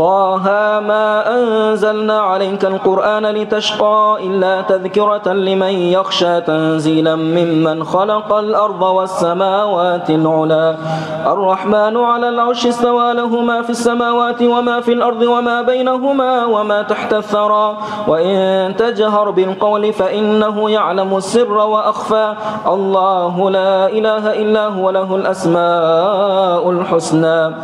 طه ما أنزلنا عليك القرآن لتشقى إلا تذكرة لمن يخشى تنزيلا ممن خلق الأرض والسماوات العلا الرحمن على العرش استوى له ما في السماوات وما في الأرض وما بينهما وما تحت الثرى. وإن تجهر بالقول فإنه يعلم السر وأخفى. الله لا إله إلا هو له الأسماء الحسنى.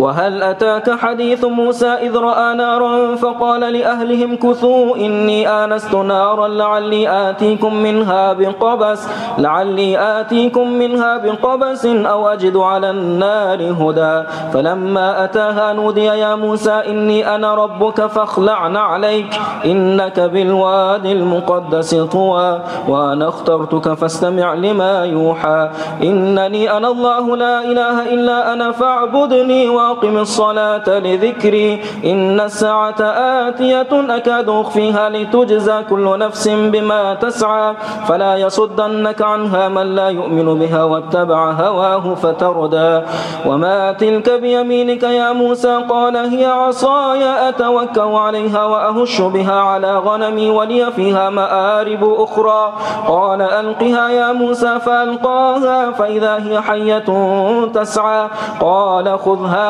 وهل أتاك حديث موسى إذ رأى نارا فقال لأهلهم كثوا إني آنست نارا لعلي آتيكم منها بقبس لعلي آتيكم منها بقبس أو أجد على النار هدى. فلما أتاها نودي يا موسى إني أنا ربك فاخلعن عليك إنك بالواد المقدس طوى. وأنا اخترتك فاستمع لما يوحى. إنني أنا الله لا إله إلا أنا فاعبدني وأقم الصلاة لذكري إن الساعة آتية أكاد أخفيها لتجزى كل نفس بما تسعى فلا يصدنك عنها من لا يؤمن بها واتبع هواه فتردى وما تلك بيمينك يا موسى قال هي عصاي أتوكأ عليها وأهش بها على غنمي ولي فيها مآرب أخرى قال ألقها يا موسى فألقاها فإذا هي حية تسعى قال خذها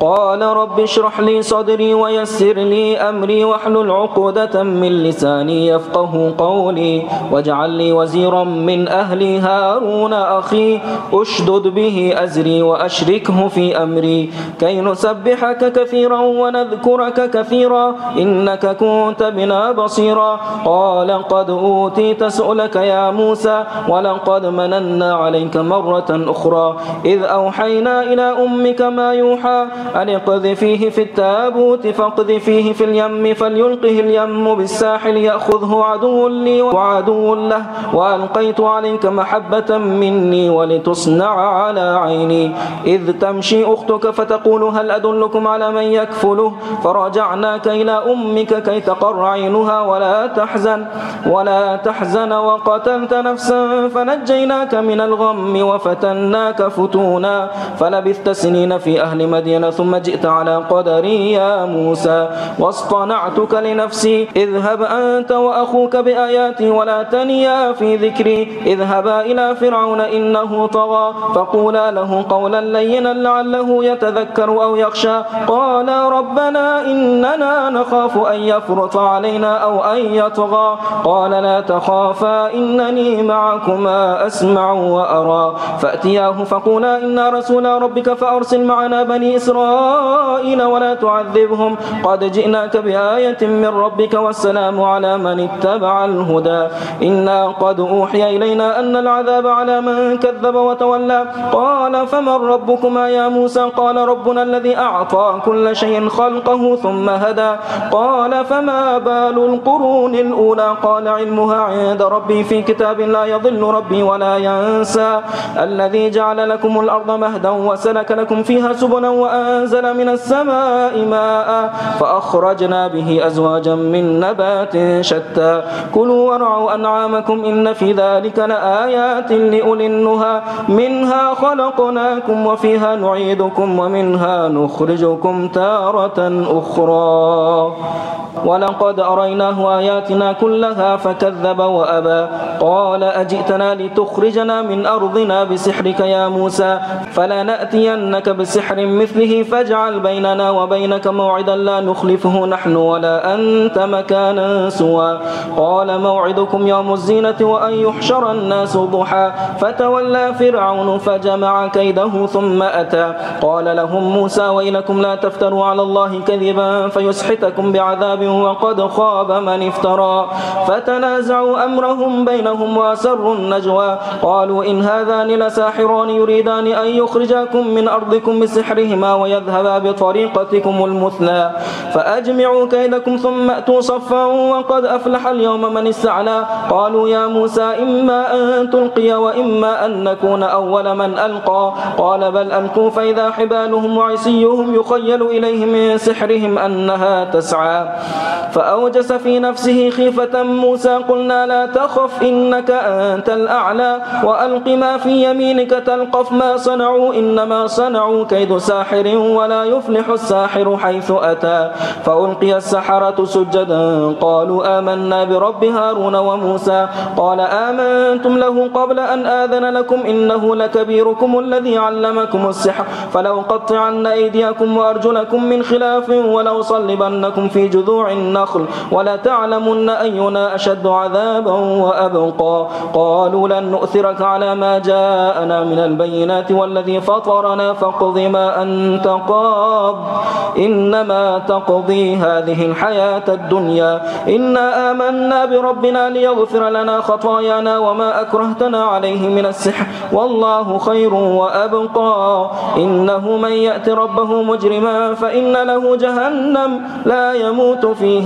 قال رب اشرح لي صدري ويسر لي أمري واحلل عقدة من لساني يفقه قولي واجعل لي وزيرا من أهلي هارون أخي أشدد به أزري وأشركه في أمري كي نسبحك كثيرا ونذكرك كثيرا إنك كنت بنا بصيرا قال قد أوتيت سؤلك يا موسى ولقد مننا عليك مرة أخرى إذ أوحينا إلى أمك ما يوحى أن اقذفيه في التابوت فاقذفيه في اليم فليلقه اليم بالساحل يأخذه عدو لي وعدو له وألقيت عليك محبة مني ولتصنع على عيني. إذ تمشي أختك فتقول هل أدلكم على من يكفله؟ فرجعناك إلى أمك كي تقر عينها ولا تحزن ولا تحزن وقتلت نفسا فنجيناك من الغم وفتناك فتونا. فلبثت سنين في أهل مدين ثم جئت على قدري يا موسى واصطنعتك لنفسي اذهب أنت وأخوك بآياتي ولا تنيا في ذكري اذهبا إلى فرعون إنه طغى فقولا له قولا لينا لعله يتذكر أو يخشى قال ربنا إننا نخاف أن يفرط علينا أو أن يطغى قال لا تخافا إنني معكما أسمع وأرى فأتياه فقولا إنا رسول ربك فأرسل معنا بني إسرائيل ولا تعذبهم قد جئناك بآية من ربك والسلام على من اتبع الهدى إنا قد أوحي إلينا أن العذاب على من كذب وتولى قال فمن ربكما يا موسى قال ربنا الذي أعطى كل شيء خلقه ثم هدى قال فما بال القرون الأولى قال علمها عند ربي في كتاب لا يضل ربي ولا ينسى الذي جعل لكم الأرض مهدا وسلك لكم فيها سبلا وأنزل من السماء ماء فأخرجنا به أزواجا من نبات شتى. كلوا وارعوا أنعامكم إن في ذلك لآيات لأولي النهى منها خلقناكم وفيها نعيدكم ومنها نخرجكم تارة أخرى. ولقد أريناه آياتنا كلها فكذب وأبى. قال أجئتنا لتخرجنا من أرضنا بسحرك يا موسى. فلا نأتينك بسحر مثله فاجعل بيننا وبينك موعدا لا نخلفه نحن ولا أنت مكانا سوى. قال موعدكم يوم الزينة وأن يحشر الناس ضحى. فتولى فرعون فجمع كيده ثم أتى. قال لهم موسى ويلكم لا تفتروا على الله كذبا فيسحتكم بعذاب وقد خاب من افترى. فتنازعوا أمرهم بينهم وأسروا النجوى. قالوا إن هذان لساحران يريدان أن يخرجاكم من أرضكم بسحرهما ويأتوا يذهبا بطريقتكم المثلى. فأجمعوا كيدكم ثم أتوا صفا وقد أفلح اليوم من استعلى. قالوا يا موسى إما أن تلقي وإما أن نكون أول من ألقى. قال بل ألقوا فإذا حبالهم وعسيهم يخيل إليه من سحرهم أنها تسعى. فأوجس في نفسه خيفة موسى قلنا لا تخف إنك أنت الأعلى. وألق ما في يمينك تلقف ما صنعوا إنما صنعوا كيد ساحر ولا يفلح الساحر حيث أتى. فألقي السحرة سجدا قالوا آمنا برب هارون وموسى. قال آمنتم له قبل أن آذن لكم إنه لكبيركم الذي علمكم السحر. فلو قطعن أيديكم وأرجلكم من خلاف ولو صلبنكم في جذوع النخل ولا تعلمن أينا أشد عذابا وأبقى. قالوا لن نؤثرك على ما جاءنا من البينات والذي فطرنا فاقض ما أنت قاض. إنما تقضي هذه الحياة الدنيا. إنا آمنا بربنا ليغفر لنا خطايانا وما أكرهتنا عليه من السحر. والله خير وأبقى. إنه من يأت ربه مجرما فإن له جهنم لا يموت فيها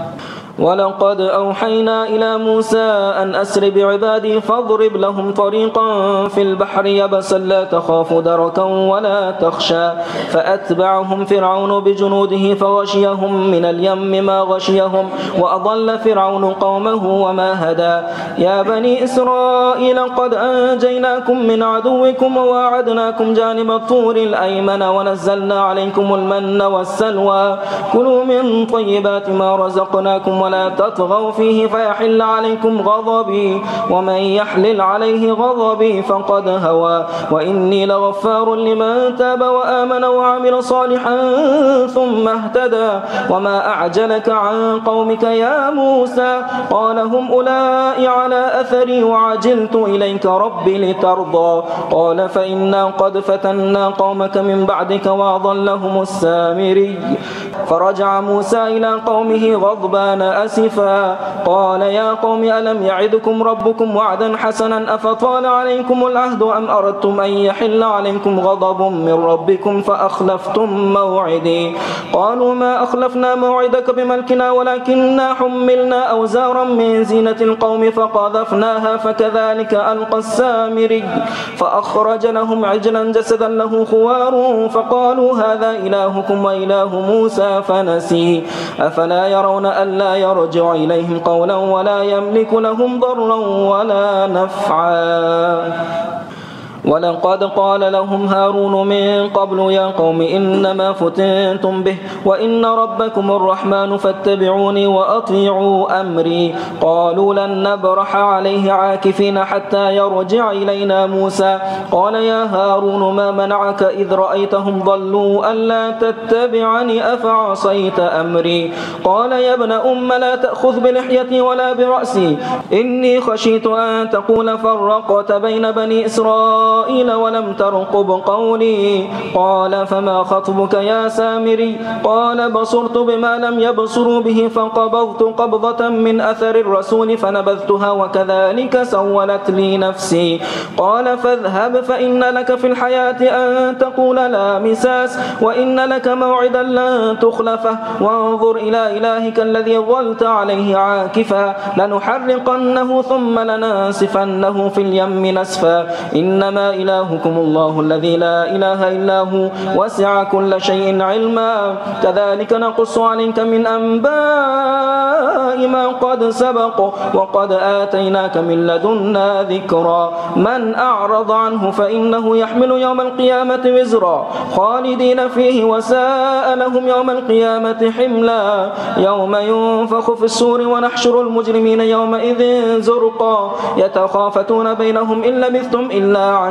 ولقد أوحينا إلى موسى أن أسر بعبادي فاضرب لهم طريقا في البحر يبسا لا تخاف دركا ولا تخشى فأتبعهم فرعون بجنوده فغشيهم من اليم ما غشيهم وأضل فرعون قومه وما هدى يا بني إسرائيل قد أنجيناكم من عدوكم وواعدناكم جانب الطور الأيمن ونزلنا عليكم المن والسلوى كلوا من طيبات ما رزقناكم ولا تطغوا فيه فيحل عليكم غضبي ومن يحلل عليه غضبي فقد هوى وإني لغفار لمن تاب وآمن وعمل صالحا ثم اهتدى وما أعجلك عن قومك يا موسى قال هم أولئك على أثري وعجلت إليك ربي لترضى قال فإنا قد فتنا قومك من بعدك وأضلهم السامري فرجع موسى إلى قومه غضبان أسفا. قال يا قوم ألم يعدكم ربكم وعدا حسنا؟ أفطال عليكم العهد أم أردتم أن يحل عليكم غضب من ربكم فأخلفتم موعدي؟ قالوا ما أخلفنا موعدك بملكنا ولكننا حملنا أوزارا من زينة القوم فقذفناها فكذلك ألقى السامري. فأخرج لهم عجلا جسدا له خوار فقالوا هذا إلهكم وإله موسى فنسي. أفلا يرون ألا يرجع إليهم قولا ولا يملك لهم ضرا ولا نفعا. ولقد قال لهم هارون من قبل يا قوم إنما فتنتم به وإن ربكم الرحمن فاتبعوني وأطيعوا أمري. قالوا لن نبرح عليه عاكفين حتى يرجع إلينا موسى. قال يا هارون ما منعك إذ رأيتهم ضلوا ألا تتبعني أفعصيت أمري؟ قال يا ابن أم لا تأخذ بلحيتي ولا برأسي. إني خشيت أن تقول فرقت بين بني إسرائيل. إسرائيل ولم ترقب قولي. قال فما خطبك يا سامري؟ قال بصرت بما لم يبصروا به فقبضت قبضة من أثر الرسول فنبذتها وكذلك سولت لي نفسي. قال فاذهب فإن لك في الحياة أن تقول لا مساس وإن لك موعدا لن تخلفه. وانظر إلى إلهك الذي ظلت عليه عاكفا. لنحرقنه ثم لننسفنه في اليم نسفا. إنما إلهكم الله الذي لا إله إلا هو. وسع كل شيء علما. كذلك نقص عليك من أنباء ما قد سبق. وقد آتيناك من لدنا ذكرا. من أعرض عنه فإنه يحمل يوم القيامة وزرا. خالدين فيه وساء لهم يوم القيامة حملا. يوم ينفخ في السور ونحشر المجرمين يومئذ زرقا. يتخافتون بينهم إن لبثتم إلا عشرا.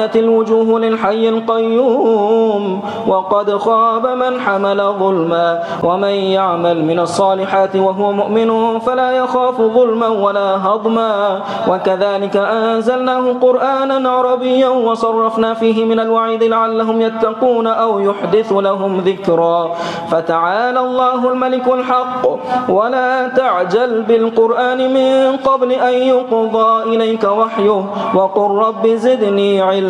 وعنت الوجوه للحي القيوم وقد خاب من حمل ظلما ومن يعمل من الصالحات وهو مؤمن فلا يخاف ظلما ولا هضما. وكذلك أنزلناه قرآنا عربيا وصرفنا فيه من الوعيد لعلهم يتقون أو يحدث لهم ذكرا. فتعالى الله الملك الحق ولا تعجل بالقرآن من قبل أن يقضى إليك وحيه وقل رب زدني علما.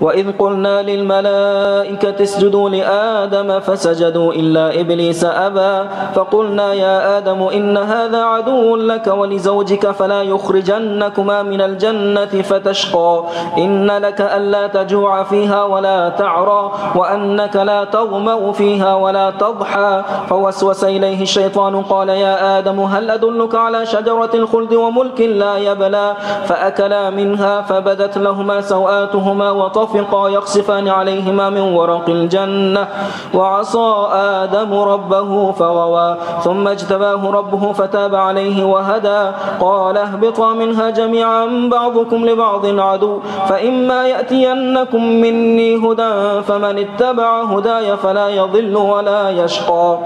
وإذ قلنا للملائكة اسجدوا لآدم فسجدوا إلا إبليس أبى فقلنا يا آدم إن هذا عدو لك ولزوجك فلا يخرجنكما من الجنة فتشقى إن لك ألا تجوع فيها ولا تعرى وأنك لا تظمأ فيها ولا تضحى فوسوس إليه الشيطان قال يا آدم هل أدلك على شجرة الخلد وملك لا يبلى فأكلا منها فبدت لهما سوآتهما وطفقا طفقا يخصفان عليهما من ورق الجنة وعصى آدم ربه فغوى ثم اجتباه ربه فتاب عليه وهدى. قال اهبطا منها جميعا بعضكم لبعض عدو فإما يأتينكم مني هدى فمن اتبع هداي فلا يضل ولا يشقى.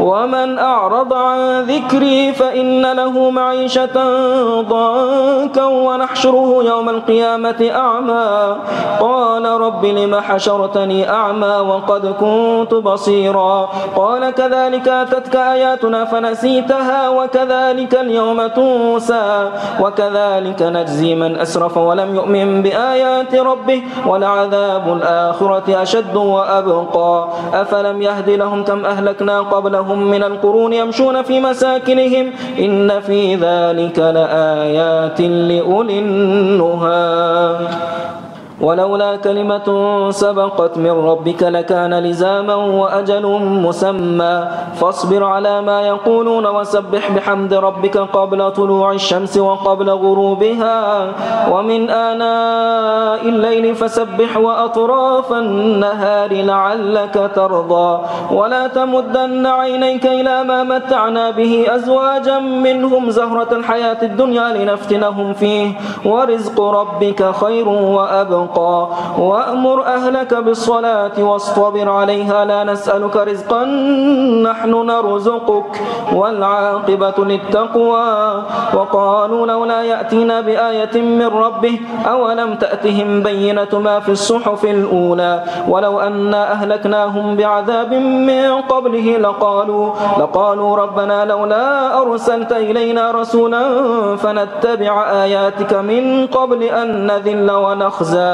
ومن أعرض عن ذكري فإن له معيشة ضنكا ونحشره يوم القيامة أعمى. قال قال رب لم حشرتني أعمى وقد كنت بصيرا. قال كذلك أتتك آياتنا فنسيتها وكذلك اليوم تنسى. وكذلك نجزي من أسرف ولم يؤمن بآيات ربه ولعذاب الآخرة أشد وأبقى. أفلم يهد لهم كم أهلكنا قبلهم من القرون يمشون في مساكنهم إن في ذلك لآيات لأولي النهى. ولولا كلمة سبقت من ربك لكان لزاما وأجل مسمى. فاصبر على ما يقولون وسبح بحمد ربك قبل طلوع الشمس وقبل غروبها. ومن آناء الليل فسبح وأطراف النهار لعلك ترضى. ولا تمدن عينيك إلى ما متعنا به أزواجا منهم زهرة الحياة الدنيا لنفتنهم فيه. ورزق ربك خير وأبقى. حقا وأمر أهلك بالصلاة واصطبر عليها لا نسألك رزقا نحن نرزقك والعاقبة للتقوى وقالوا لولا يأتينا بآية من ربه أولم تأتهم بينة ما في الصحف الأولى ولو أنا أهلكناهم بعذاب من قبله لقالوا لقالوا ربنا لولا أرسلت إلينا رسولا فنتبع آياتك من قبل أن نذل ونخزى